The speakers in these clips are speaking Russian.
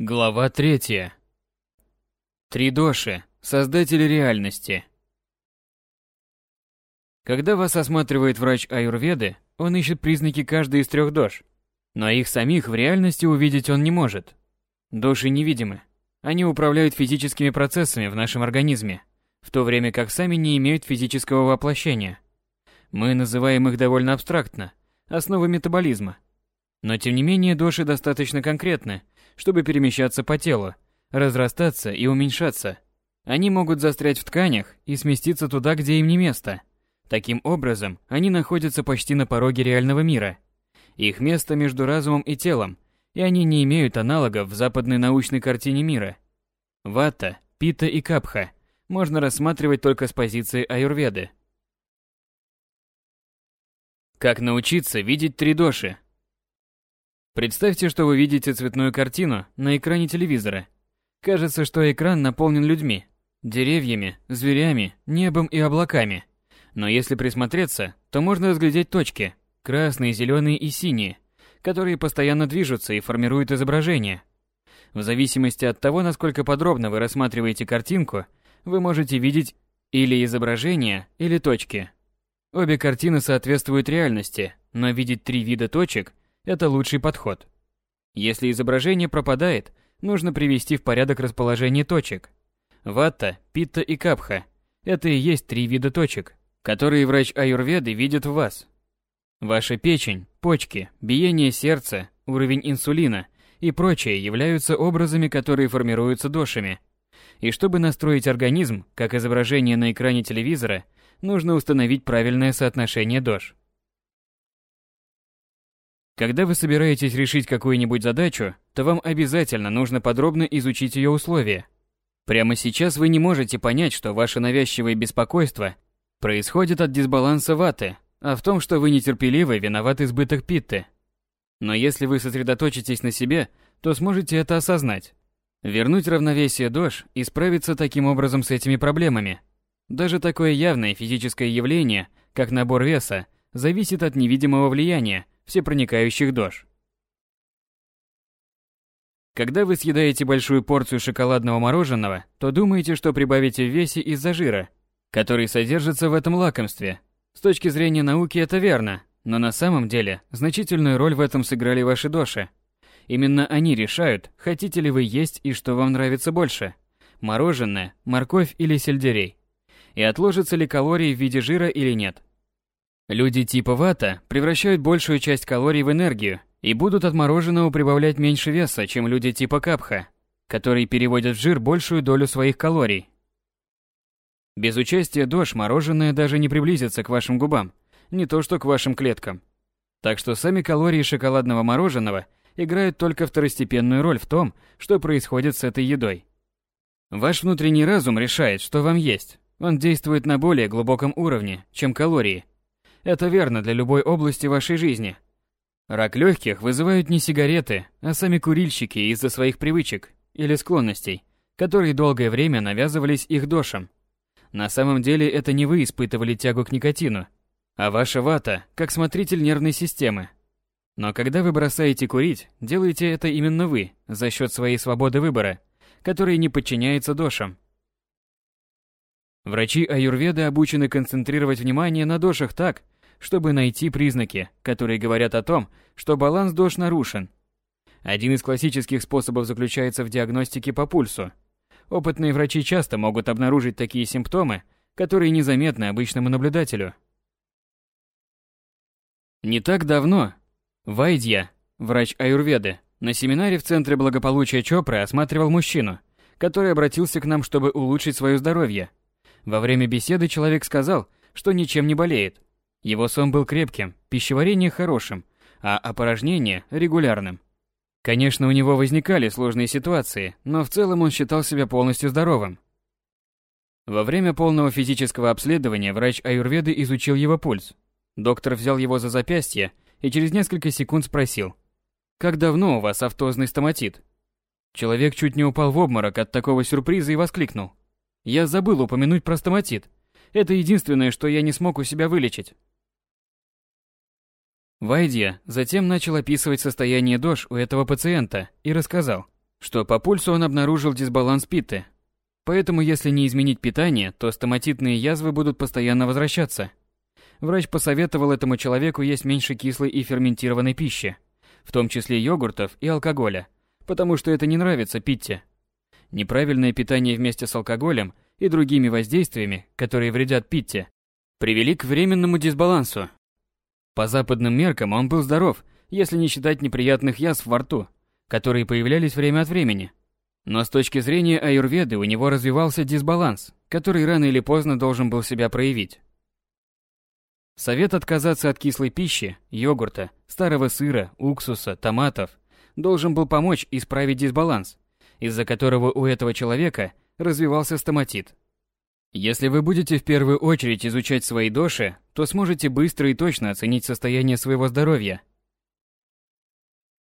Глава третья. Три доши. Создатели реальности. Когда вас осматривает врач аюрведы, он ищет признаки каждой из трех дош, но их самих в реальности увидеть он не может. Доши невидимы. Они управляют физическими процессами в нашем организме, в то время как сами не имеют физического воплощения. Мы называем их довольно абстрактно, основы метаболизма. Но тем не менее доши достаточно конкретны, чтобы перемещаться по телу, разрастаться и уменьшаться. Они могут застрять в тканях и сместиться туда, где им не место. Таким образом, они находятся почти на пороге реального мира. Их место между разумом и телом, и они не имеют аналогов в западной научной картине мира. Вата, пита и капха можно рассматривать только с позиции аюрведы. Как научиться видеть три доши? Представьте, что вы видите цветную картину на экране телевизора. Кажется, что экран наполнен людьми, деревьями, зверями, небом и облаками. Но если присмотреться, то можно разглядеть точки – красные, зеленые и синие, которые постоянно движутся и формируют изображение. В зависимости от того, насколько подробно вы рассматриваете картинку, вы можете видеть или изображение, или точки. Обе картины соответствуют реальности, но видеть три вида точек это лучший подход. Если изображение пропадает, нужно привести в порядок расположение точек. Ватта, питта и капха – это и есть три вида точек, которые врач аюрведы видит в вас. Ваша печень, почки, биение сердца, уровень инсулина и прочее являются образами, которые формируются дошами. И чтобы настроить организм, как изображение на экране телевизора, нужно установить правильное соотношение дош. Когда вы собираетесь решить какую-нибудь задачу, то вам обязательно нужно подробно изучить ее условия. Прямо сейчас вы не можете понять, что ваше навязчивое беспокойство происходит от дисбаланса ваты, а в том, что вы нетерпеливы, виноват избыток питты. Но если вы сосредоточитесь на себе, то сможете это осознать. Вернуть равновесие дож и справиться таким образом с этими проблемами. Даже такое явное физическое явление, как набор веса, зависит от невидимого влияния, всепроникающих дож. Когда вы съедаете большую порцию шоколадного мороженого, то думаете, что прибавите в весе из-за жира, который содержится в этом лакомстве. С точки зрения науки это верно, но на самом деле значительную роль в этом сыграли ваши доши. Именно они решают, хотите ли вы есть и что вам нравится больше – мороженое, морковь или сельдерей. И отложится ли калории в виде жира или нет. Люди типа вата превращают большую часть калорий в энергию и будут от мороженого прибавлять меньше веса, чем люди типа капха, которые переводят в жир большую долю своих калорий. Без участия дож мороженое даже не приблизится к вашим губам, не то что к вашим клеткам. Так что сами калории шоколадного мороженого играют только второстепенную роль в том, что происходит с этой едой. Ваш внутренний разум решает, что вам есть. Он действует на более глубоком уровне, чем калории – это верно для любой области вашей жизни. Рак легких вызывают не сигареты, а сами курильщики из-за своих привычек или склонностей, которые долгое время навязывались их дошам. На самом деле это не вы испытывали тягу к никотину, а ваша вата, как смотритель нервной системы. Но когда вы бросаете курить, делаете это именно вы, за счет своей свободы выбора, которая не подчиняется дошам. Врачи аюрведы обучены концентрировать внимание на дошах так, чтобы найти признаки, которые говорят о том, что баланс дож нарушен. Один из классических способов заключается в диагностике по пульсу. Опытные врачи часто могут обнаружить такие симптомы, которые незаметны обычному наблюдателю. Не так давно Вайдья, врач аюрведы, на семинаре в Центре благополучия Чопры осматривал мужчину, который обратился к нам, чтобы улучшить свое здоровье – во время беседы человек сказал, что ничем не болеет. Его сон был крепким, пищеварение хорошим, а опорожнение регулярным. Конечно, у него возникали сложные ситуации, но в целом он считал себя полностью здоровым. Во время полного физического обследования врач аюрведы изучил его пульс. Доктор взял его за запястье и через несколько секунд спросил, «Как давно у вас автозный стоматит?» Человек чуть не упал в обморок от такого сюрприза и воскликнул. Я забыл упомянуть про стоматит. Это единственное, что я не смог у себя вылечить. Вайдия затем начал описывать состояние дож у этого пациента и рассказал, что по пульсу он обнаружил дисбаланс питы. Поэтому если не изменить питание, то стоматитные язвы будут постоянно возвращаться. Врач посоветовал этому человеку есть меньше кислой и ферментированной пищи, в том числе йогуртов и алкоголя, потому что это не нравится Питте. Неправильное питание вместе с алкоголем и другими воздействиями, которые вредят Питте, привели к временному дисбалансу. По западным меркам он был здоров, если не считать неприятных язв во рту, которые появлялись время от времени. Но с точки зрения аюрведы у него развивался дисбаланс, который рано или поздно должен был себя проявить. Совет отказаться от кислой пищи, йогурта, старого сыра, уксуса, томатов должен был помочь исправить дисбаланс, из-за которого у этого человека развивался стоматит. Если вы будете в первую очередь изучать свои доши, то сможете быстро и точно оценить состояние своего здоровья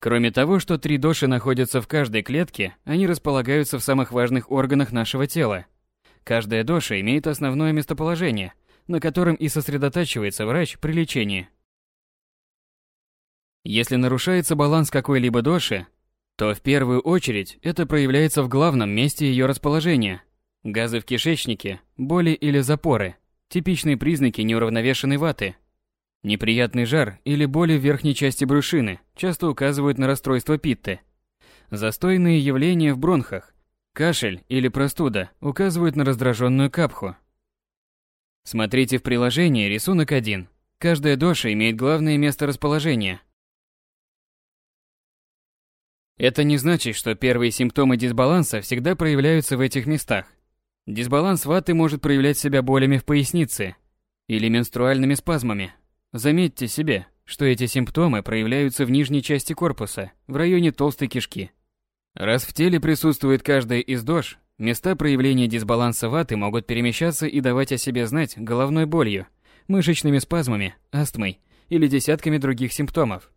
Кроме того, что три доши находятся в каждой клетке, они располагаются в самых важных органах нашего тела. Каждая доша имеет основное местоположение, на котором и сосредотачивается врач при лечении. Если нарушается баланс какой-либо доши, то в первую очередь это проявляется в главном месте ее расположения. Газы в кишечнике, боли или запоры – типичные признаки неуравновешенной ваты – Неприятный жар или боли в верхней части брюшины часто указывают на расстройство питты. Застойные явления в бронхах, кашель или простуда указывают на раздраженную капху. Смотрите в приложении рисунок 1. Каждая доша имеет главное место расположения. Это не значит, что первые симптомы дисбаланса всегда проявляются в этих местах. Дисбаланс ваты может проявлять себя болями в пояснице или менструальными спазмами, Заметьте себе, что эти симптомы проявляются в нижней части корпуса, в районе толстой кишки. Раз в теле присутствует каждая из дож, места проявления дисбаланса ваты могут перемещаться и давать о себе знать головной болью, мышечными спазмами, астмой или десятками других симптомов.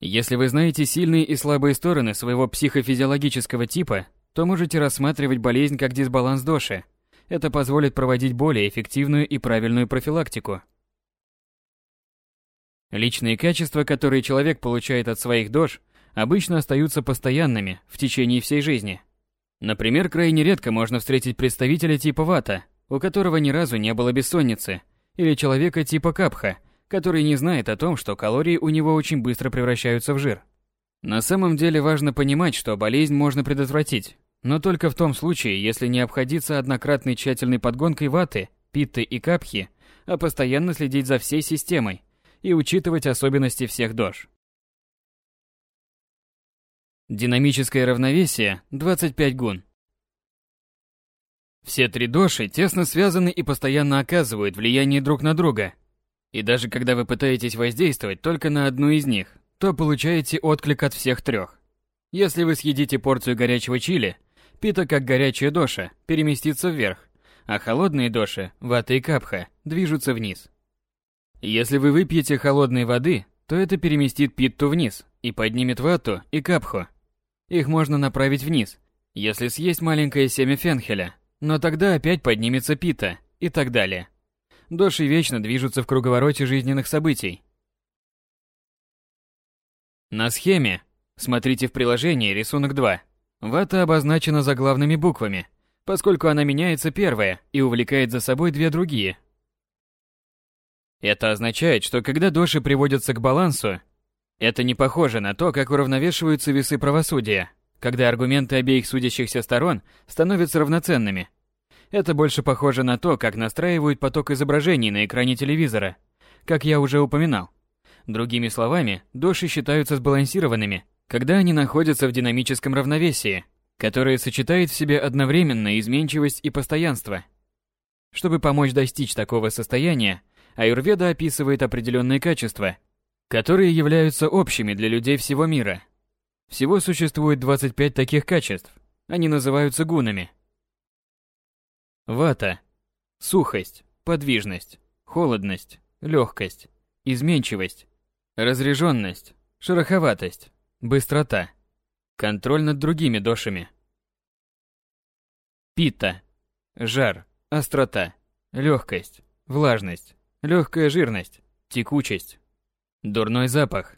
Если вы знаете сильные и слабые стороны своего психофизиологического типа, то можете рассматривать болезнь как дисбаланс доши. Это позволит проводить более эффективную и правильную профилактику. Личные качества, которые человек получает от своих дож, обычно остаются постоянными в течение всей жизни. Например, крайне редко можно встретить представителя типа вата, у которого ни разу не было бессонницы, или человека типа капха, который не знает о том, что калории у него очень быстро превращаются в жир. На самом деле важно понимать, что болезнь можно предотвратить, но только в том случае, если не обходиться однократной тщательной подгонкой ваты, питты и капхи, а постоянно следить за всей системой, и учитывать особенности всех дож. Динамическое равновесие 25 гун. Все три доши тесно связаны и постоянно оказывают влияние друг на друга. И даже когда вы пытаетесь воздействовать только на одну из них, то получаете отклик от всех трех. Если вы съедите порцию горячего чили, пита как горячая доша переместится вверх, а холодные доши, вата и капха, движутся вниз. Если вы выпьете холодной воды, то это переместит питту вниз и поднимет вату и капху. Их можно направить вниз, если съесть маленькое семя фенхеля, но тогда опять поднимется пита и так далее. Доши вечно движутся в круговороте жизненных событий. На схеме, смотрите в приложении рисунок 2, вата обозначена заглавными буквами, поскольку она меняется первая и увлекает за собой две другие – это означает, что когда доши приводятся к балансу, это не похоже на то, как уравновешиваются весы правосудия, когда аргументы обеих судящихся сторон становятся равноценными. Это больше похоже на то, как настраивают поток изображений на экране телевизора, как я уже упоминал. Другими словами, доши считаются сбалансированными, когда они находятся в динамическом равновесии, которое сочетает в себе одновременно изменчивость и постоянство. Чтобы помочь достичь такого состояния, Аюрведа описывает определенные качества, которые являются общими для людей всего мира. Всего существует 25 таких качеств. Они называются гунами. Вата – сухость, подвижность, холодность, легкость, изменчивость, разреженность, шероховатость, быстрота, контроль над другими дошами. Пита – жар, острота, легкость, влажность, легкая жирность, текучесть, дурной запах.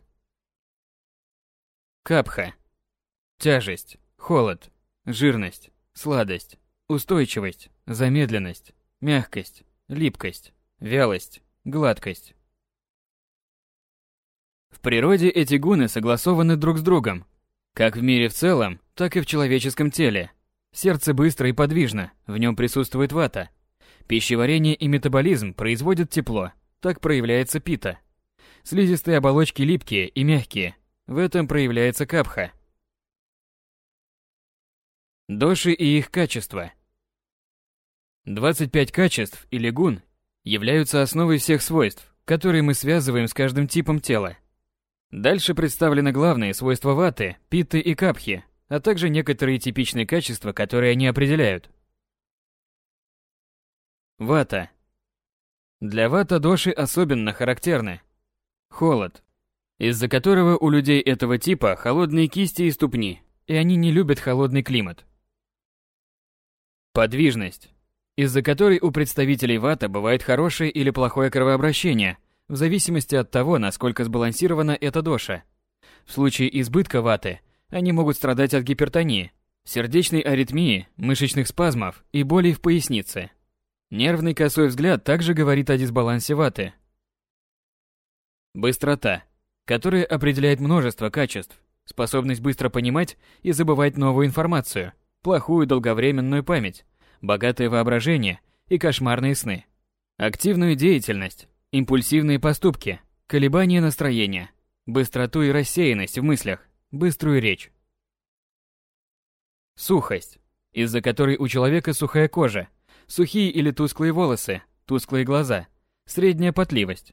Капха. Тяжесть, холод, жирность, сладость, устойчивость, замедленность, мягкость, липкость, вялость, гладкость. В природе эти гуны согласованы друг с другом, как в мире в целом, так и в человеческом теле. Сердце быстро и подвижно, в нем присутствует вата. Пищеварение и метаболизм производят тепло, так проявляется пита. Слизистые оболочки липкие и мягкие, в этом проявляется капха. Доши и их качества. 25 качеств или гун являются основой всех свойств, которые мы связываем с каждым типом тела. Дальше представлены главные свойства ваты, питты и капхи, а также некоторые типичные качества, которые они определяют. Вата. Для вата доши особенно характерны. Холод, из-за которого у людей этого типа холодные кисти и ступни, и они не любят холодный климат. Подвижность, из-за которой у представителей вата бывает хорошее или плохое кровообращение – в зависимости от того, насколько сбалансирована эта доша. В случае избытка ваты они могут страдать от гипертонии, сердечной аритмии, мышечных спазмов и болей в пояснице. Нервный косой взгляд также говорит о дисбалансе ваты. Быстрота, которая определяет множество качеств, способность быстро понимать и забывать новую информацию, плохую долговременную память, богатое воображение и кошмарные сны. Активную деятельность, Импульсивные поступки, колебания настроения, быстроту и рассеянность в мыслях, быструю речь. Сухость, из-за которой у человека сухая кожа, сухие или тусклые волосы, тусклые глаза, средняя потливость.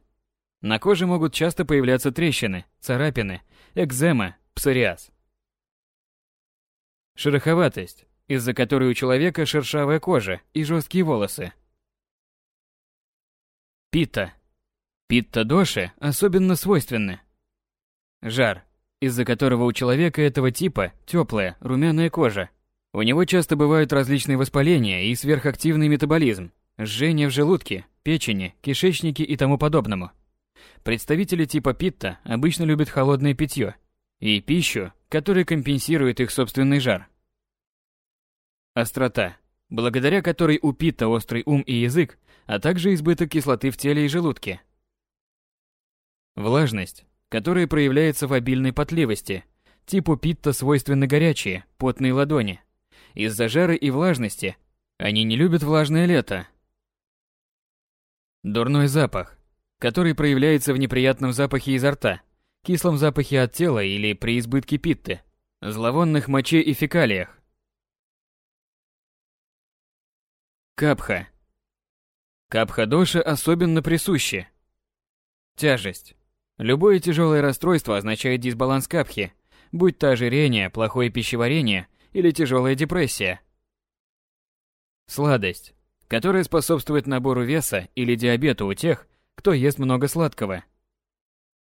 На коже могут часто появляться трещины, царапины, экзема, псориаз. Шероховатость, из-за которой у человека шершавая кожа и жесткие волосы. Пита, Питта-доши особенно свойственны. Жар, из-за которого у человека этого типа теплая, румяная кожа. У него часто бывают различные воспаления и сверхактивный метаболизм, жжение в желудке, печени, кишечнике и тому подобному. Представители типа питта обычно любят холодное питье и пищу, которая компенсирует их собственный жар. Острота, благодаря которой у питта острый ум и язык, а также избыток кислоты в теле и желудке – Влажность, которая проявляется в обильной потливости. Типу питта свойственны горячие, потные ладони. Из-за жары и влажности они не любят влажное лето. Дурной запах, который проявляется в неприятном запахе изо рта, кислом запахе от тела или при избытке питты, зловонных моче и фекалиях. Капха. Капха-доша особенно присущи. Тяжесть. Любое тяжелое расстройство означает дисбаланс капхи, будь то ожирение, плохое пищеварение или тяжелая депрессия. Сладость, которая способствует набору веса или диабету у тех, кто ест много сладкого.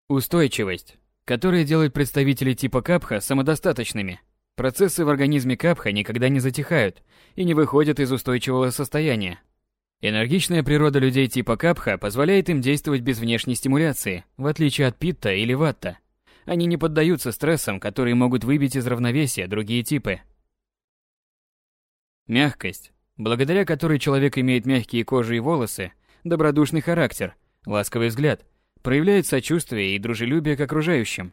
Устойчивость, которая делает представителей типа капха самодостаточными. Процессы в организме капха никогда не затихают и не выходят из устойчивого состояния. Энергичная природа людей типа Капха позволяет им действовать без внешней стимуляции, в отличие от Питта или Ватта. Они не поддаются стрессам, которые могут выбить из равновесия другие типы. Мягкость, благодаря которой человек имеет мягкие кожи и волосы, добродушный характер, ласковый взгляд, проявляет сочувствие и дружелюбие к окружающим.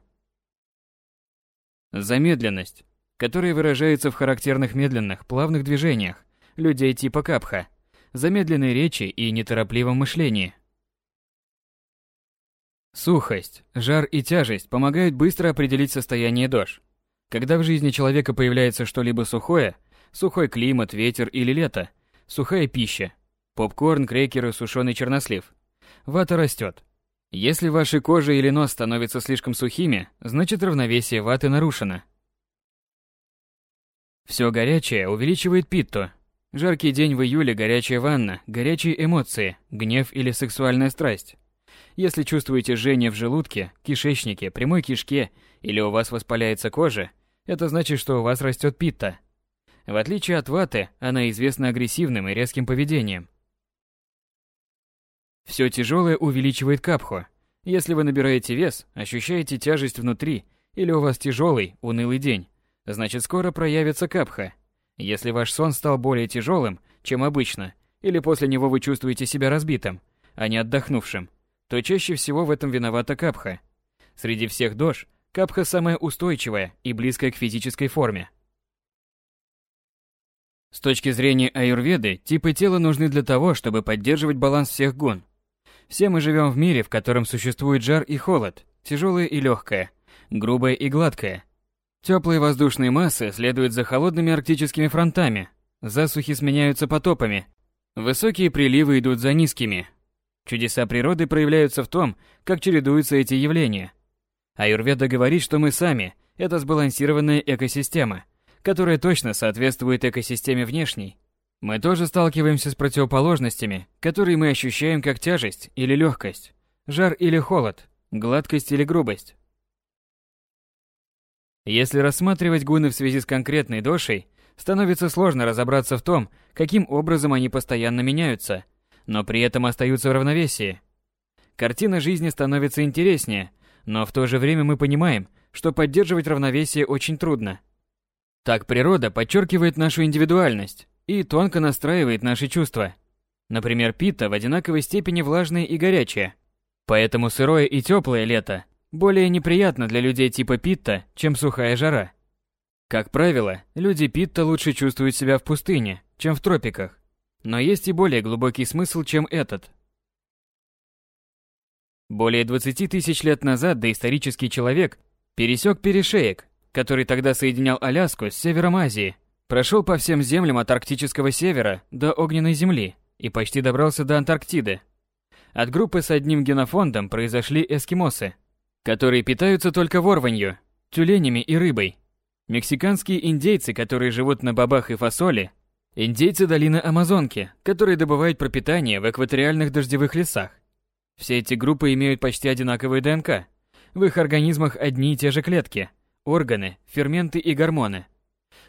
Замедленность, которая выражается в характерных медленных, плавных движениях людей типа Капха – замедленной речи и неторопливом мышлении. Сухость, жар и тяжесть помогают быстро определить состояние дож. Когда в жизни человека появляется что-либо сухое, сухой климат, ветер или лето, сухая пища, попкорн, крекеры, сушеный чернослив, вата растет. Если ваша кожа или нос становятся слишком сухими, значит равновесие ваты нарушено. Все горячее увеличивает питту, Жаркий день в июле, горячая ванна, горячие эмоции, гнев или сексуальная страсть. Если чувствуете жжение в желудке, кишечнике, прямой кишке или у вас воспаляется кожа, это значит, что у вас растет питта. В отличие от ваты, она известна агрессивным и резким поведением. Все тяжелое увеличивает капху. Если вы набираете вес, ощущаете тяжесть внутри, или у вас тяжелый, унылый день, значит скоро проявится капха. Если ваш сон стал более тяжелым, чем обычно, или после него вы чувствуете себя разбитым, а не отдохнувшим, то чаще всего в этом виновата капха. Среди всех дож капха самая устойчивая и близкая к физической форме. С точки зрения аюрведы, типы тела нужны для того, чтобы поддерживать баланс всех гун. Все мы живем в мире, в котором существует жар и холод, тяжелое и легкое, грубое и гладкое. Теплые воздушные массы следуют за холодными арктическими фронтами, засухи сменяются потопами, высокие приливы идут за низкими. Чудеса природы проявляются в том, как чередуются эти явления. Аюрведа говорит, что мы сами – это сбалансированная экосистема, которая точно соответствует экосистеме внешней. Мы тоже сталкиваемся с противоположностями, которые мы ощущаем как тяжесть или легкость, жар или холод, гладкость или грубость. Если рассматривать гуны в связи с конкретной дошей, становится сложно разобраться в том, каким образом они постоянно меняются, но при этом остаются в равновесии. Картина жизни становится интереснее, но в то же время мы понимаем, что поддерживать равновесие очень трудно. Так природа подчеркивает нашу индивидуальность и тонко настраивает наши чувства. Например, пита в одинаковой степени влажное и горячее. Поэтому сырое и теплое лето более неприятно для людей типа питта, чем сухая жара. Как правило, люди питта лучше чувствуют себя в пустыне, чем в тропиках. Но есть и более глубокий смысл, чем этот. Более 20 тысяч лет назад доисторический человек пересек перешеек, который тогда соединял Аляску с севером Азии, прошел по всем землям от арктического севера до огненной земли и почти добрался до Антарктиды. От группы с одним генофондом произошли эскимосы – которые питаются только ворванью, тюленями и рыбой. Мексиканские индейцы, которые живут на бобах и фасоли, индейцы долины Амазонки, которые добывают пропитание в экваториальных дождевых лесах. Все эти группы имеют почти одинаковую ДНК. В их организмах одни и те же клетки, органы, ферменты и гормоны.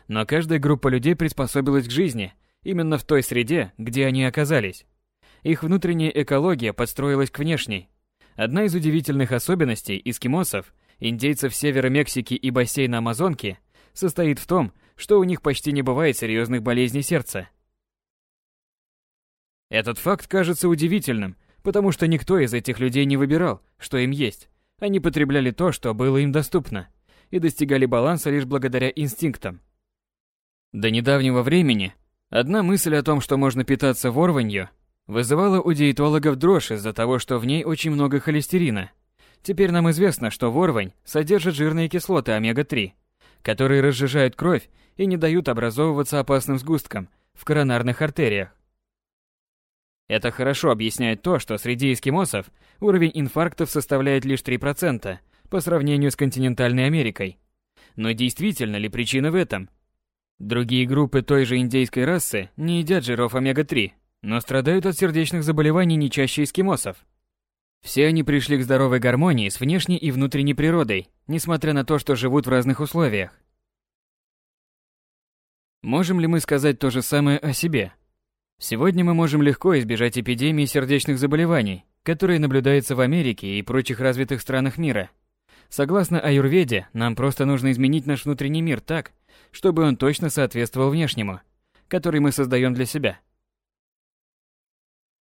Но каждая группа людей приспособилась к жизни именно в той среде, где они оказались. Их внутренняя экология подстроилась к внешней. Одна из удивительных особенностей эскимосов, индейцев севера Мексики и бассейна Амазонки, состоит в том, что у них почти не бывает серьезных болезней сердца. Этот факт кажется удивительным, потому что никто из этих людей не выбирал, что им есть. Они потребляли то, что было им доступно, и достигали баланса лишь благодаря инстинктам. До недавнего времени одна мысль о том, что можно питаться ворванью, вызывала у диетологов дрожь из-за того, что в ней очень много холестерина. Теперь нам известно, что ворвань содержит жирные кислоты омега-3, которые разжижают кровь и не дают образовываться опасным сгусткам в коронарных артериях. Это хорошо объясняет то, что среди эскимосов уровень инфарктов составляет лишь 3% по сравнению с континентальной Америкой. Но действительно ли причина в этом? Другие группы той же индейской расы не едят жиров омега-3, но страдают от сердечных заболеваний не чаще эскимосов. Все они пришли к здоровой гармонии с внешней и внутренней природой, несмотря на то, что живут в разных условиях. Можем ли мы сказать то же самое о себе? Сегодня мы можем легко избежать эпидемии сердечных заболеваний, которые наблюдаются в Америке и прочих развитых странах мира. Согласно аюрведе, нам просто нужно изменить наш внутренний мир так, чтобы он точно соответствовал внешнему, который мы создаем для себя.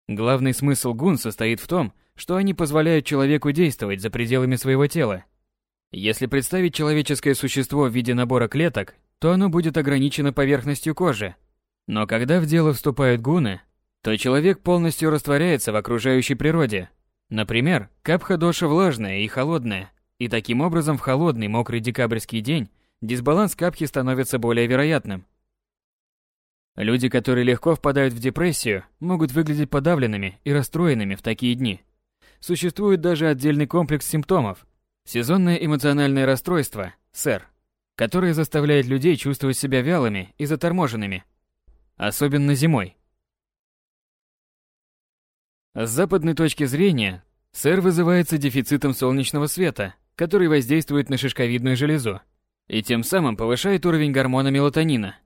Главный смысл гун состоит в том, что они позволяют человеку действовать за пределами своего тела. Если представить человеческое существо в виде набора клеток, то оно будет ограничено поверхностью кожи. Но когда в дело вступают гуны, то человек полностью растворяется в окружающей природе. Например, капха-доша влажная и холодная, и таким образом в холодный мокрый декабрьский день дисбаланс капхи становится более вероятным. Люди, которые легко впадают в депрессию, могут выглядеть подавленными и расстроенными в такие дни. Существует даже отдельный комплекс симптомов – сезонное эмоциональное расстройство, СЭР, которое заставляет людей чувствовать себя вялыми и заторможенными, особенно зимой. С западной точки зрения, СЭР вызывается дефицитом солнечного света, который воздействует на шишковидную железу и тем самым повышает уровень гормона мелатонина –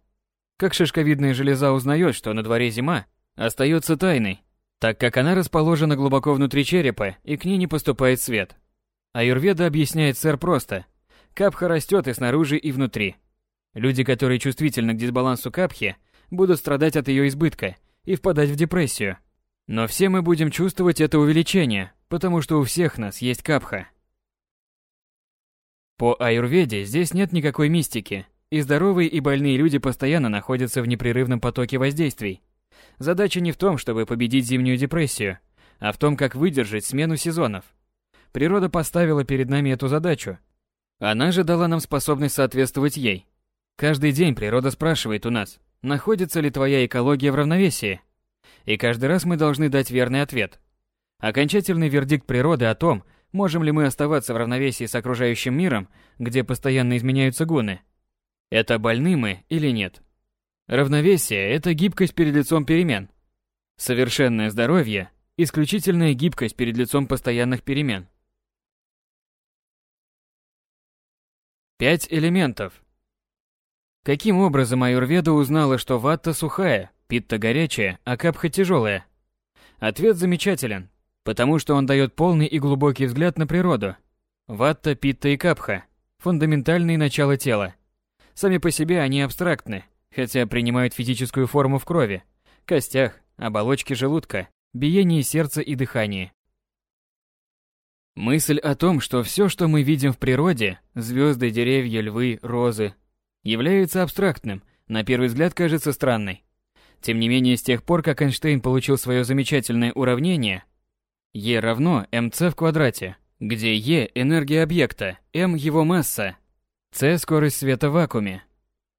как шишковидная железа узнает, что на дворе зима, остается тайной, так как она расположена глубоко внутри черепа и к ней не поступает свет. Аюрведа объясняет сэр просто. Капха растет и снаружи, и внутри. Люди, которые чувствительны к дисбалансу капхи, будут страдать от ее избытка и впадать в депрессию. Но все мы будем чувствовать это увеличение, потому что у всех нас есть капха. По аюрведе здесь нет никакой мистики, и здоровые и больные люди постоянно находятся в непрерывном потоке воздействий. Задача не в том, чтобы победить зимнюю депрессию, а в том, как выдержать смену сезонов. Природа поставила перед нами эту задачу. Она же дала нам способность соответствовать ей. Каждый день природа спрашивает у нас, находится ли твоя экология в равновесии. И каждый раз мы должны дать верный ответ. Окончательный вердикт природы о том, можем ли мы оставаться в равновесии с окружающим миром, где постоянно изменяются гуны, это больны мы или нет? Равновесие – это гибкость перед лицом перемен. Совершенное здоровье – исключительная гибкость перед лицом постоянных перемен. Пять элементов. Каким образом Аюрведа узнала, что ватта сухая, питта горячая, а капха тяжелая? Ответ замечателен, потому что он дает полный и глубокий взгляд на природу. Ватта, питта и капха – фундаментальные начала тела – Сами по себе они абстрактны, хотя принимают физическую форму в крови, костях, оболочке желудка, биении сердца и дыхании. Мысль о том, что все, что мы видим в природе, звезды, деревья, львы, розы, является абстрактным, на первый взгляд кажется странной. Тем не менее, с тех пор, как Эйнштейн получил свое замечательное уравнение E равно mc в квадрате, где E – энергия объекта, m – его масса, С – скорость света в вакууме.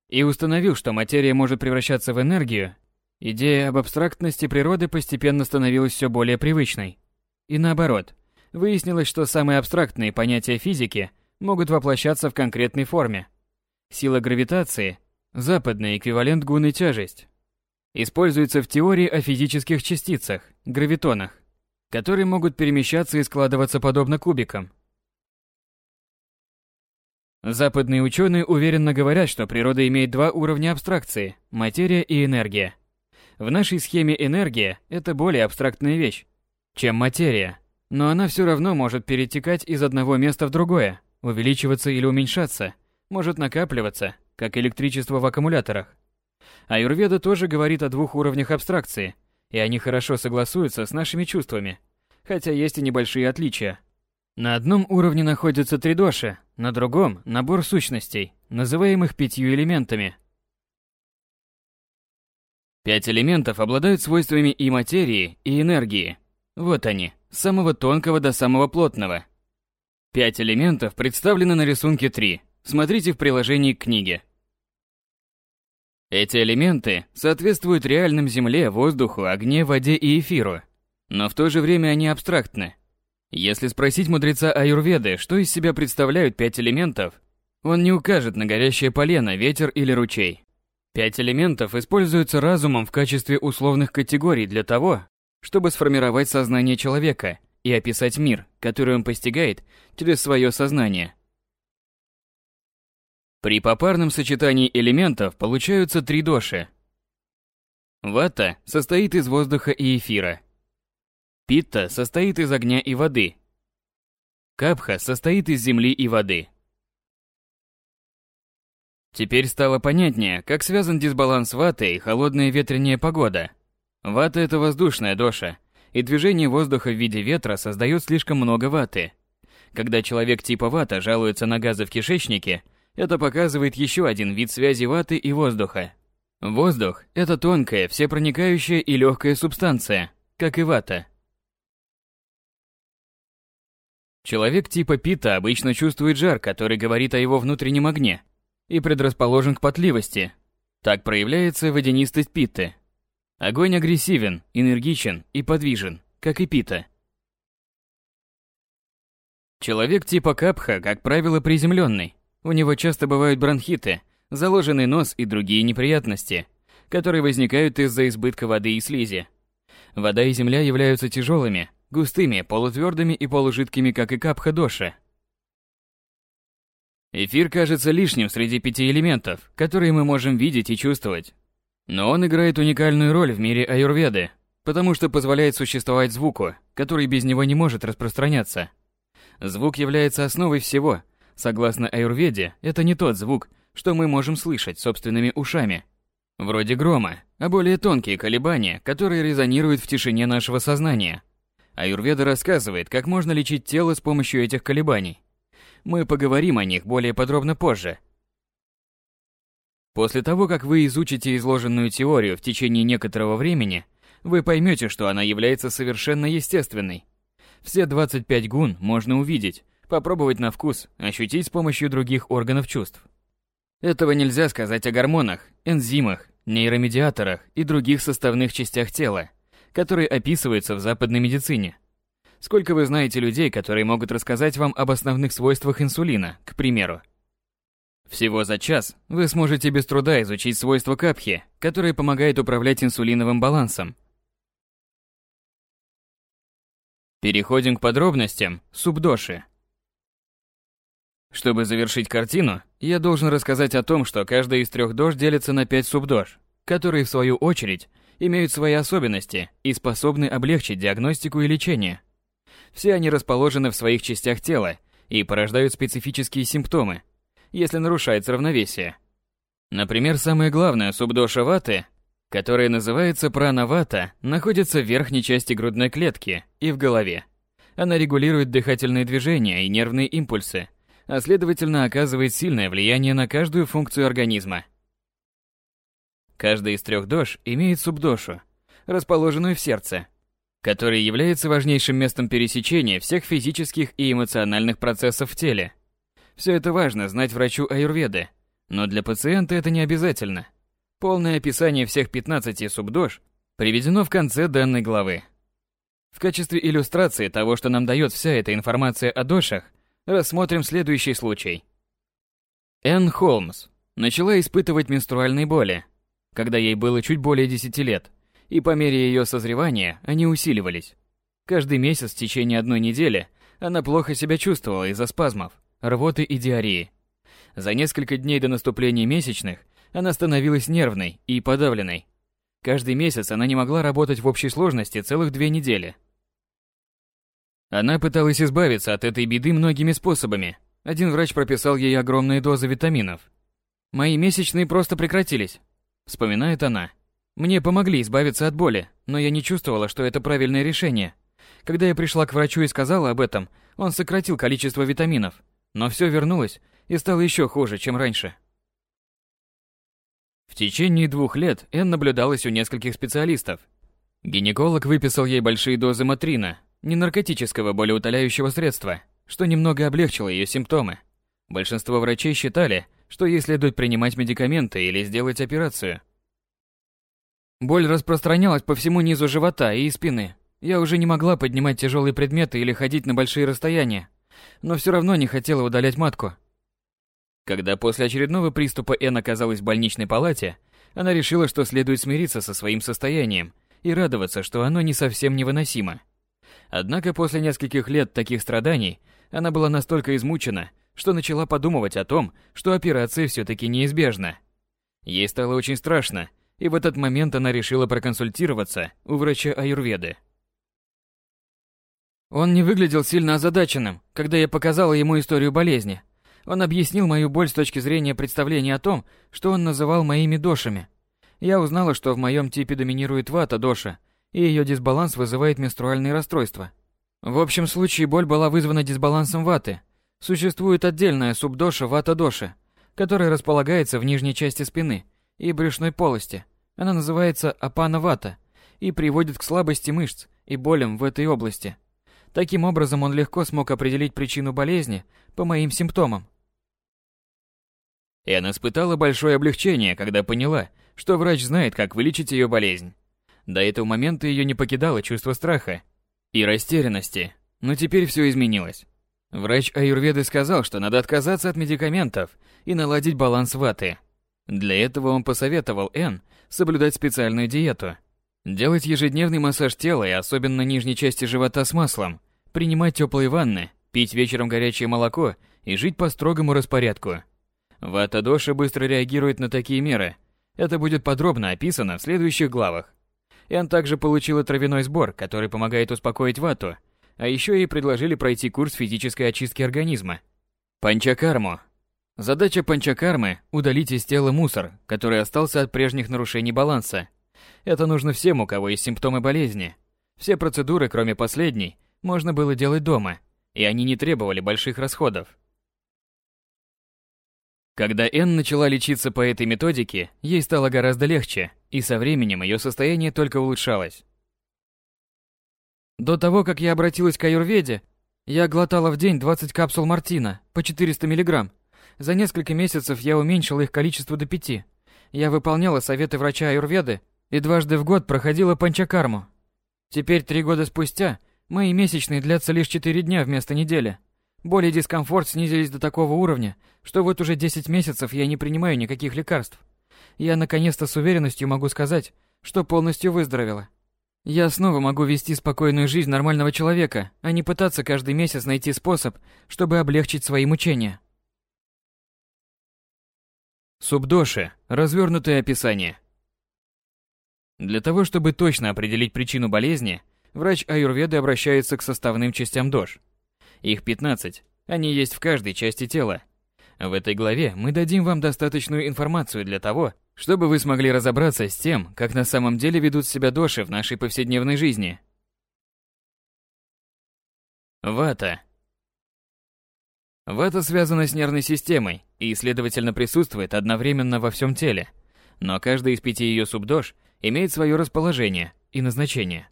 И установил, что материя может превращаться в энергию, идея об абстрактности природы постепенно становилась все более привычной. И наоборот, выяснилось, что самые абстрактные понятия физики могут воплощаться в конкретной форме. Сила гравитации – западный эквивалент гуны тяжесть. Используется в теории о физических частицах, гравитонах, которые могут перемещаться и складываться подобно кубикам. Западные ученые уверенно говорят, что природа имеет два уровня абстракции – материя и энергия. В нашей схеме энергия – это более абстрактная вещь, чем материя, но она все равно может перетекать из одного места в другое, увеличиваться или уменьшаться, может накапливаться, как электричество в аккумуляторах. Аюрведа тоже говорит о двух уровнях абстракции, и они хорошо согласуются с нашими чувствами, хотя есть и небольшие отличия – на одном уровне находятся три доши, на другом – набор сущностей, называемых пятью элементами. Пять элементов обладают свойствами и материи, и энергии. Вот они, с самого тонкого до самого плотного. Пять элементов представлены на рисунке 3. Смотрите в приложении к книге. Эти элементы соответствуют реальным земле, воздуху, огне, воде и эфиру. Но в то же время они абстрактны. Если спросить мудреца Аюрведы, что из себя представляют пять элементов, он не укажет на горящее полено, ветер или ручей. Пять элементов используются разумом в качестве условных категорий для того, чтобы сформировать сознание человека и описать мир, который он постигает через свое сознание. При попарном сочетании элементов получаются три доши. Вата состоит из воздуха и эфира – Питта состоит из огня и воды. Капха состоит из земли и воды. Теперь стало понятнее, как связан дисбаланс ваты и холодная ветреная погода. Вата – это воздушная доша, и движение воздуха в виде ветра создает слишком много ваты. Когда человек типа вата жалуется на газы в кишечнике, это показывает еще один вид связи ваты и воздуха. Воздух – это тонкая, всепроникающая и легкая субстанция, как и вата – Человек типа Пита обычно чувствует жар, который говорит о его внутреннем огне, и предрасположен к потливости. Так проявляется водянистость Питты. Огонь агрессивен, энергичен и подвижен, как и Пита. Человек типа Капха, как правило, приземленный. У него часто бывают бронхиты, заложенный нос и другие неприятности, которые возникают из-за избытка воды и слизи. Вода и земля являются тяжелыми, густыми, полутвердыми и полужидкими, как и капха доши. Эфир кажется лишним среди пяти элементов, которые мы можем видеть и чувствовать. Но он играет уникальную роль в мире аюрведы, потому что позволяет существовать звуку, который без него не может распространяться. Звук является основой всего. Согласно аюрведе, это не тот звук, что мы можем слышать собственными ушами. Вроде грома, а более тонкие колебания, которые резонируют в тишине нашего сознания. Аюрведа рассказывает, как можно лечить тело с помощью этих колебаний. Мы поговорим о них более подробно позже. После того, как вы изучите изложенную теорию в течение некоторого времени, вы поймете, что она является совершенно естественной. Все 25 гун можно увидеть, попробовать на вкус, ощутить с помощью других органов чувств. Этого нельзя сказать о гормонах, энзимах, нейромедиаторах и других составных частях тела, которые описываются в западной медицине. Сколько вы знаете людей, которые могут рассказать вам об основных свойствах инсулина, к примеру? Всего за час вы сможете без труда изучить свойства капхи, которые помогают управлять инсулиновым балансом. Переходим к подробностям субдоши. Чтобы завершить картину, я должен рассказать о том, что каждая из трех дож делится на пять субдож, которые, в свою очередь, имеют свои особенности и способны облегчить диагностику и лечение. Все они расположены в своих частях тела и порождают специфические симптомы, если нарушается равновесие. Например, самое главное субдоша ваты, которая называется пранавата, находится в верхней части грудной клетки и в голове. Она регулирует дыхательные движения и нервные импульсы, а следовательно оказывает сильное влияние на каждую функцию организма. Каждая из трех дож имеет субдошу, расположенную в сердце, который является важнейшим местом пересечения всех физических и эмоциональных процессов в теле. Все это важно знать врачу аюрведы, но для пациента это не обязательно. Полное описание всех 15 субдож приведено в конце данной главы. В качестве иллюстрации того, что нам дает вся эта информация о дошах, Рассмотрим следующий случай. Энн Холмс начала испытывать менструальные боли, когда ей было чуть более 10 лет, и по мере ее созревания они усиливались. Каждый месяц в течение одной недели она плохо себя чувствовала из-за спазмов, рвоты и диареи. За несколько дней до наступления месячных она становилась нервной и подавленной. Каждый месяц она не могла работать в общей сложности целых две недели – она пыталась избавиться от этой беды многими способами. Один врач прописал ей огромные дозы витаминов. «Мои месячные просто прекратились», — вспоминает она. «Мне помогли избавиться от боли, но я не чувствовала, что это правильное решение. Когда я пришла к врачу и сказала об этом, он сократил количество витаминов, но все вернулось и стало еще хуже, чем раньше». В течение двух лет Энн наблюдалась у нескольких специалистов. Гинеколог выписал ей большие дозы матрина, не наркотического болеутоляющего средства, что немного облегчило ее симптомы. Большинство врачей считали, что ей следует принимать медикаменты или сделать операцию. Боль распространялась по всему низу живота и спины. Я уже не могла поднимать тяжелые предметы или ходить на большие расстояния, но все равно не хотела удалять матку. Когда после очередного приступа Эн оказалась в больничной палате, она решила, что следует смириться со своим состоянием и радоваться, что оно не совсем невыносимо. Однако после нескольких лет таких страданий она была настолько измучена, что начала подумывать о том, что операция все-таки неизбежна. Ей стало очень страшно, и в этот момент она решила проконсультироваться у врача аюрведы. Он не выглядел сильно озадаченным, когда я показала ему историю болезни. Он объяснил мою боль с точки зрения представления о том, что он называл моими дошами. Я узнала, что в моем типе доминирует вата-доша, и ее дисбаланс вызывает менструальные расстройства. В общем случае боль была вызвана дисбалансом ваты. Существует отдельная субдоша вата-доши, которая располагается в нижней части спины и брюшной полости. Она называется апана-вата и приводит к слабости мышц и болям в этой области. Таким образом, он легко смог определить причину болезни по моим симптомам. Она испытала большое облегчение, когда поняла, что врач знает, как вылечить ее болезнь. До этого момента ее не покидало чувство страха и растерянности, но теперь все изменилось. Врач аюрведы сказал, что надо отказаться от медикаментов и наладить баланс ваты. Для этого он посоветовал Н соблюдать специальную диету, делать ежедневный массаж тела и особенно нижней части живота с маслом, принимать теплые ванны, пить вечером горячее молоко и жить по строгому распорядку. Вата Доша быстро реагирует на такие меры. Это будет подробно описано в следующих главах. Ян также получила травяной сбор, который помогает успокоить вату, а еще ей предложили пройти курс физической очистки организма. Панчакарму. Задача панчакармы – удалить из тела мусор, который остался от прежних нарушений баланса. Это нужно всем, у кого есть симптомы болезни. Все процедуры, кроме последней, можно было делать дома, и они не требовали больших расходов. Когда Энн начала лечиться по этой методике, ей стало гораздо легче, и со временем ее состояние только улучшалось. До того, как я обратилась к аюрведе, я глотала в день 20 капсул мартина по 400 мг. За несколько месяцев я уменьшила их количество до пяти. Я выполняла советы врача аюрведы и дважды в год проходила панчакарму. Теперь, три года спустя, мои месячные длятся лишь четыре дня вместо недели. Боль и дискомфорт снизились до такого уровня, что вот уже 10 месяцев я не принимаю никаких лекарств. Я наконец-то с уверенностью могу сказать, что полностью выздоровела. Я снова могу вести спокойную жизнь нормального человека, а не пытаться каждый месяц найти способ, чтобы облегчить свои мучения. Субдоши. Развернутое описание. Для того, чтобы точно определить причину болезни, врач аюрведы обращается к составным частям дож – их 15. Они есть в каждой части тела. В этой главе мы дадим вам достаточную информацию для того, чтобы вы смогли разобраться с тем, как на самом деле ведут себя доши в нашей повседневной жизни. Вата. Вата связана с нервной системой и, следовательно, присутствует одновременно во всем теле. Но каждая из пяти ее субдош имеет свое расположение и назначение.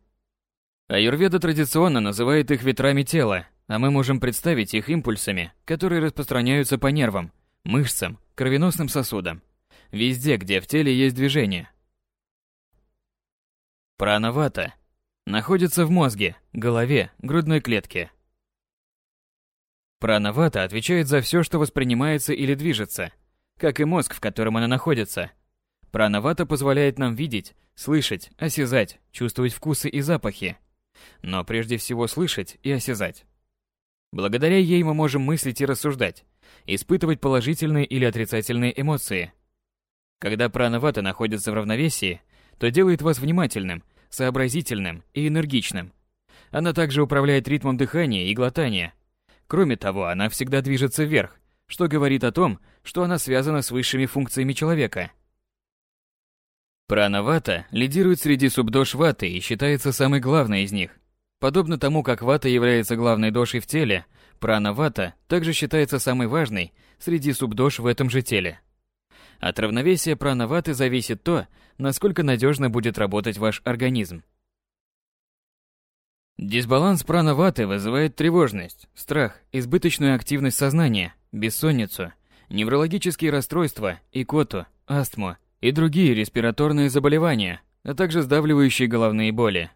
Аюрведа традиционно называет их ветрами тела, а мы можем представить их импульсами, которые распространяются по нервам, мышцам, кровеносным сосудам, везде, где в теле есть движение. Пранавата находится в мозге, голове, грудной клетке. Пранавата отвечает за все, что воспринимается или движется, как и мозг, в котором она находится. Пранавата позволяет нам видеть, слышать, осязать, чувствовать вкусы и запахи, но прежде всего слышать и осязать. Благодаря ей мы можем мыслить и рассуждать, испытывать положительные или отрицательные эмоции. Когда пранавата находится в равновесии, то делает вас внимательным, сообразительным и энергичным. Она также управляет ритмом дыхания и глотания. Кроме того, она всегда движется вверх, что говорит о том, что она связана с высшими функциями человека. Пранавата лидирует среди субдош ваты и считается самой главной из них. Подобно тому, как вата является главной дошей в теле, прана-вата также считается самой важной среди субдош в этом же теле. От равновесия прана-ваты зависит то, насколько надежно будет работать ваш организм. Дисбаланс прана-ваты вызывает тревожность, страх, избыточную активность сознания, бессонницу, неврологические расстройства, икоту, астму и другие респираторные заболевания, а также сдавливающие головные боли.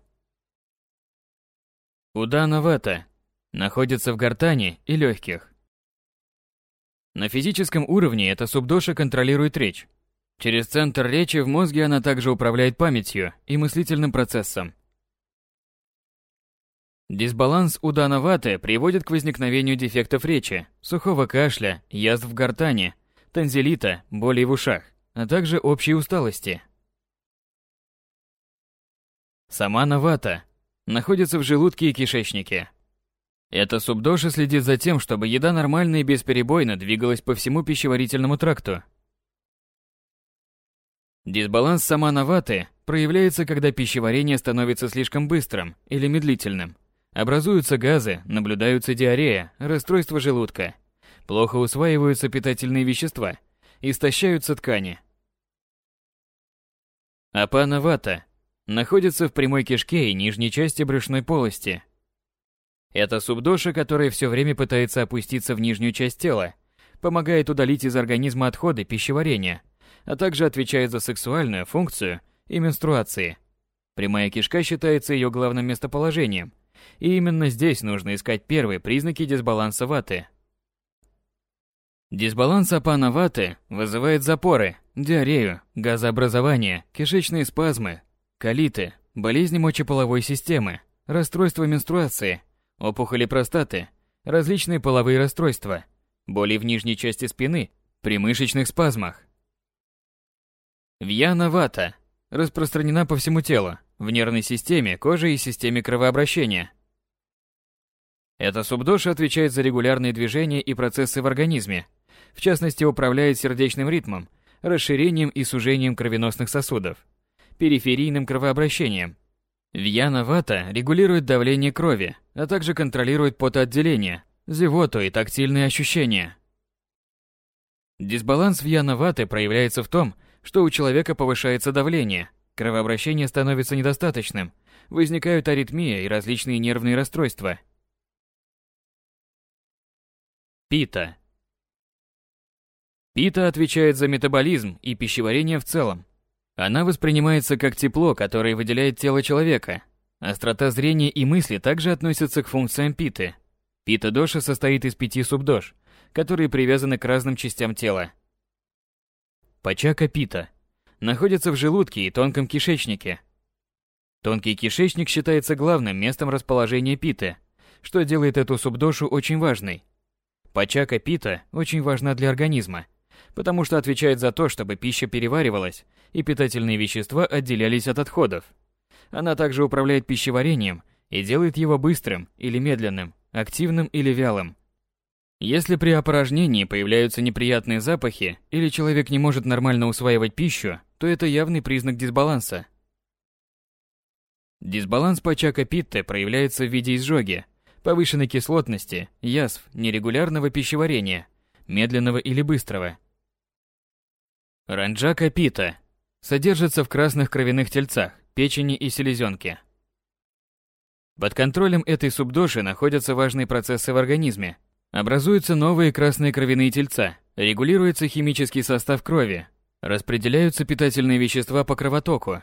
Удана вата находится в гортани и легких. На физическом уровне эта субдоша контролирует речь. Через центр речи в мозге она также управляет памятью и мыслительным процессом. Дисбаланс удана ваты приводит к возникновению дефектов речи, сухого кашля, язв в гортани, танзелита, боли в ушах, а также общей усталости. Самана вата находится в желудке и кишечнике. Эта субдоша следит за тем, чтобы еда нормально и бесперебойно двигалась по всему пищеварительному тракту. Дисбаланс самановаты проявляется, когда пищеварение становится слишком быстрым или медлительным. Образуются газы, наблюдаются диарея, расстройство желудка. Плохо усваиваются питательные вещества, истощаются ткани. Апанавата находится в прямой кишке и нижней части брюшной полости. Это субдоша, которая все время пытается опуститься в нижнюю часть тела, помогает удалить из организма отходы пищеварения, а также отвечает за сексуальную функцию и менструации. Прямая кишка считается ее главным местоположением, и именно здесь нужно искать первые признаки дисбаланса ваты. Дисбаланс апана ваты вызывает запоры, диарею, газообразование, кишечные спазмы, колиты, болезни мочеполовой системы, расстройства менструации, опухоли простаты, различные половые расстройства, боли в нижней части спины, при мышечных спазмах. Вьяна вата распространена по всему телу, в нервной системе, коже и системе кровообращения. Эта субдоша отвечает за регулярные движения и процессы в организме. В частности, управляет сердечным ритмом, расширением и сужением кровеносных сосудов, периферийным кровообращением. Вьяна вата регулирует давление крови, а также контролирует потоотделение, зевоту и тактильные ощущения. Дисбаланс вьяна ваты проявляется в том, что у человека повышается давление, кровообращение становится недостаточным, возникают аритмия и различные нервные расстройства. Пита. Пита отвечает за метаболизм и пищеварение в целом. Она воспринимается как тепло, которое выделяет тело человека. Острота зрения и мысли также относятся к функциям питы. Пита-доша состоит из пяти субдош, которые привязаны к разным частям тела. Пачака пита находится в желудке и тонком кишечнике. Тонкий кишечник считается главным местом расположения питы, что делает эту субдошу очень важной. Пачака пита очень важна для организма, потому что отвечает за то, чтобы пища переваривалась и питательные вещества отделялись от отходов. Она также управляет пищеварением и делает его быстрым или медленным, активным или вялым. Если при опорожнении появляются неприятные запахи или человек не может нормально усваивать пищу, то это явный признак дисбаланса. Дисбаланс Пачака-Питте проявляется в виде изжоги, повышенной кислотности, язв, нерегулярного пищеварения, медленного или быстрого. Ранджака-Пита содержится в красных кровяных тельцах, печени и селезенке. Под контролем этой субдоши находятся важные процессы в организме. Образуются новые красные кровяные тельца, регулируется химический состав крови, распределяются питательные вещества по кровотоку,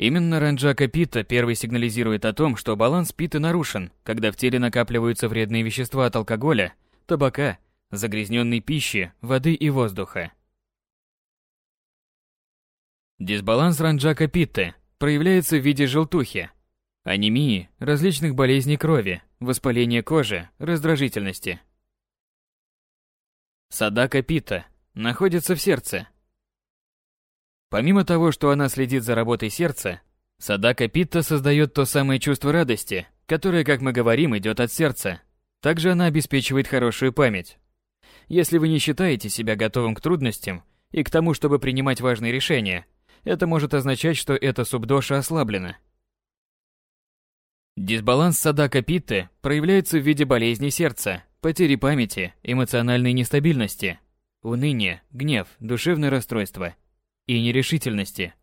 Именно Ранджака Пита первый сигнализирует о том, что баланс питы нарушен, когда в теле накапливаются вредные вещества от алкоголя, табака, загрязненной пищи, воды и воздуха. Дисбаланс Ранджака Питты проявляется в виде желтухи, анемии, различных болезней крови, воспаления кожи, раздражительности. Садака Питта находится в сердце, Помимо того, что она следит за работой сердца, Садака Питта создает то самое чувство радости, которое, как мы говорим, идет от сердца. Также она обеспечивает хорошую память. Если вы не считаете себя готовым к трудностям и к тому, чтобы принимать важные решения, это может означать, что эта субдоша ослаблена. Дисбаланс Садака Питты проявляется в виде болезни сердца, потери памяти, эмоциональной нестабильности, уныния, гнев, душевное расстройство – и нерешительности.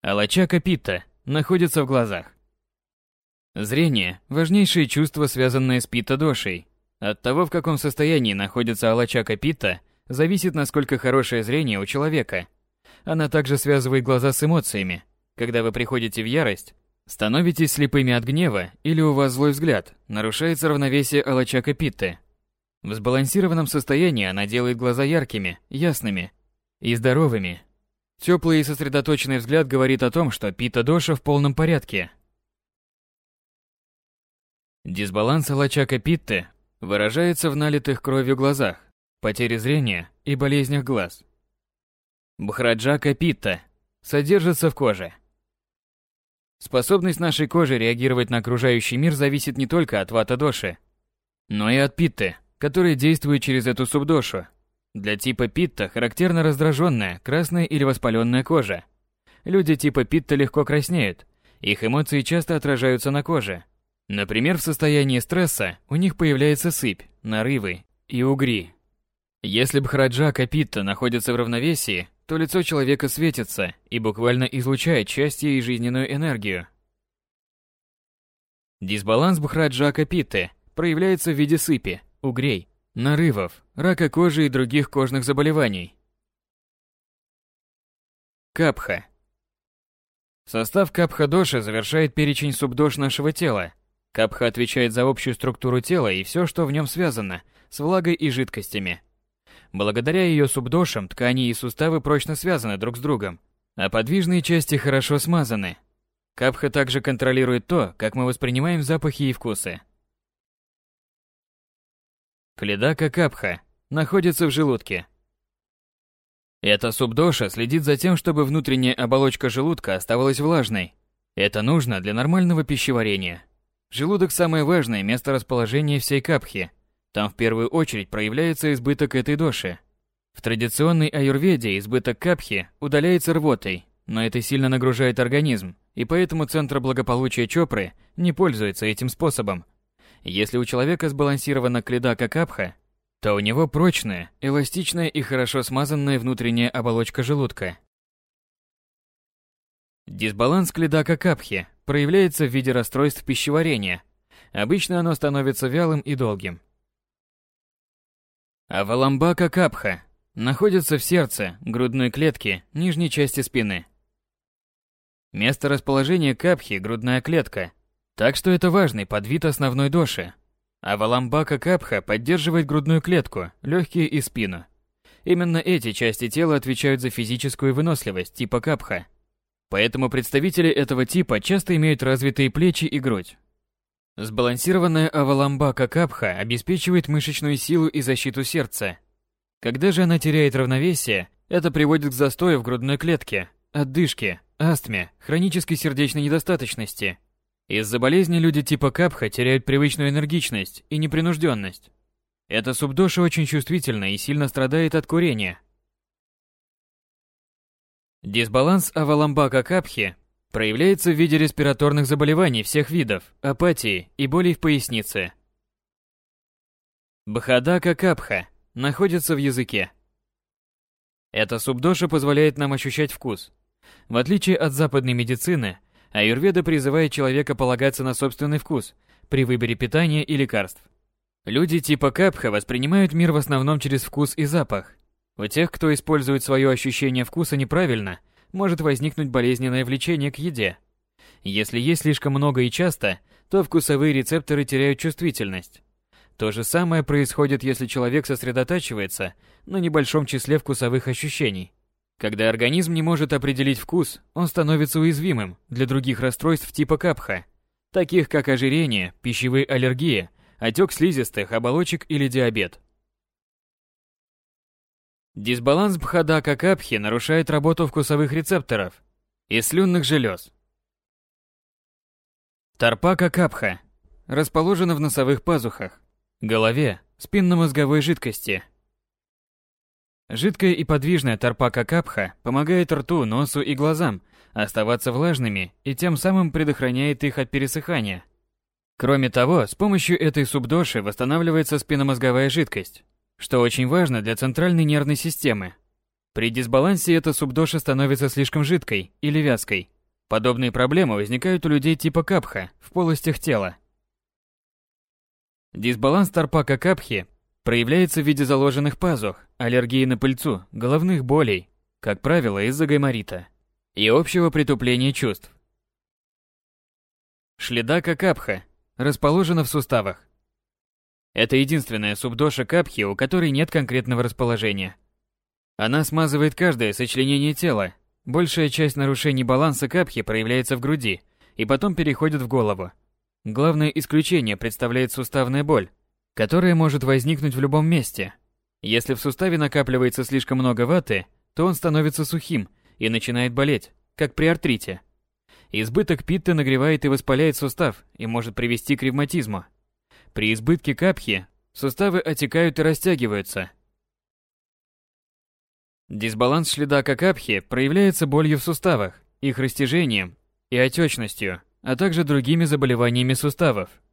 Алачака питта находится в глазах. Зрение – важнейшее чувство, связанное с питта-дошей. От того, в каком состоянии находится алачака питта, зависит, насколько хорошее зрение у человека. Она также связывает глаза с эмоциями. Когда вы приходите в ярость, становитесь слепыми от гнева или у вас злой взгляд, нарушается равновесие алачака питты. В сбалансированном состоянии она делает глаза яркими, ясными, и здоровыми. Теплый и сосредоточенный взгляд говорит о том, что Пита Доша в полном порядке. Дисбаланс Лачака Питты выражается в налитых кровью глазах, потере зрения и болезнях глаз. Бхраджака Питта содержится в коже. Способность нашей кожи реагировать на окружающий мир зависит не только от вата-доши, но и от питты, которая действует через эту субдошу. Для типа питта характерна раздраженная, красная или воспаленная кожа. Люди типа питта легко краснеют, их эмоции часто отражаются на коже. Например, в состоянии стресса у них появляется сыпь, нарывы и угри. Если бхраджака питта находится в равновесии, то лицо человека светится и буквально излучает счастье и жизненную энергию. Дисбаланс бхраджака питты проявляется в виде сыпи, угрей, нарывов, рака кожи и других кожных заболеваний. Капха. Состав капха-доши завершает перечень субдош нашего тела. Капха отвечает за общую структуру тела и все, что в нем связано, с влагой и жидкостями. Благодаря ее субдошам ткани и суставы прочно связаны друг с другом, а подвижные части хорошо смазаны. Капха также контролирует то, как мы воспринимаем запахи и вкусы. Кледака капха находится в желудке. Эта субдоша следит за тем, чтобы внутренняя оболочка желудка оставалась влажной. Это нужно для нормального пищеварения. Желудок – самое важное место расположения всей капхи. Там в первую очередь проявляется избыток этой доши. В традиционной аюрведе избыток капхи удаляется рвотой, но это сильно нагружает организм, и поэтому Центр благополучия Чопры не пользуется этим способом. Если у человека сбалансирована кледака капха, то у него прочная, эластичная и хорошо смазанная внутренняя оболочка желудка. Дисбаланс кледака капхи проявляется в виде расстройств пищеварения. Обычно оно становится вялым и долгим. Аваламбака капха находится в сердце, грудной клетке, нижней части спины. Место расположения капхи – грудная клетка, так что это важный подвид основной доши, а валамбака капха поддерживает грудную клетку, легкие и спину. Именно эти части тела отвечают за физическую выносливость типа капха. Поэтому представители этого типа часто имеют развитые плечи и грудь. Сбалансированная аваламбака капха обеспечивает мышечную силу и защиту сердца. Когда же она теряет равновесие, это приводит к застою в грудной клетке, отдышке, астме, хронической сердечной недостаточности из-за болезни люди типа капха теряют привычную энергичность и непринужденность. Эта субдоша очень чувствительна и сильно страдает от курения. Дисбаланс аваламбака капхи проявляется в виде респираторных заболеваний всех видов, апатии и болей в пояснице. Бхадака капха находится в языке. Эта субдоша позволяет нам ощущать вкус. В отличие от западной медицины, Аюрведа призывает человека полагаться на собственный вкус при выборе питания и лекарств. Люди типа Капха воспринимают мир в основном через вкус и запах. У тех, кто использует свое ощущение вкуса неправильно, может возникнуть болезненное влечение к еде. Если есть слишком много и часто, то вкусовые рецепторы теряют чувствительность. То же самое происходит, если человек сосредотачивается на небольшом числе вкусовых ощущений. Когда организм не может определить вкус, он становится уязвимым для других расстройств типа капха, таких как ожирение, пищевые аллергии, отек слизистых, оболочек или диабет. Дисбаланс бхадака капхи нарушает работу вкусовых рецепторов и слюнных желез. Тарпака капха расположена в носовых пазухах, голове, спинномозговой жидкости – Жидкая и подвижная тарпака капха помогает рту, носу и глазам оставаться влажными и тем самым предохраняет их от пересыхания. Кроме того, с помощью этой субдоши восстанавливается спинномозговая жидкость, что очень важно для центральной нервной системы. При дисбалансе эта субдоша становится слишком жидкой или вязкой. Подобные проблемы возникают у людей типа капха в полостях тела. Дисбаланс тарпака капхи проявляется в виде заложенных пазух, аллергии на пыльцу, головных болей, как правило, из-за гайморита, и общего притупления чувств. Шледака капха расположена в суставах. Это единственная субдоша капхи, у которой нет конкретного расположения. Она смазывает каждое сочленение тела. Большая часть нарушений баланса капхи проявляется в груди и потом переходит в голову. Главное исключение представляет суставная боль, которое может возникнуть в любом месте. Если в суставе накапливается слишком много ваты, то он становится сухим и начинает болеть, как при артрите. Избыток питты нагревает и воспаляет сустав и может привести к ревматизму. При избытке капхи суставы отекают и растягиваются. Дисбаланс шледака капхи проявляется болью в суставах, их растяжением и отечностью, а также другими заболеваниями суставов –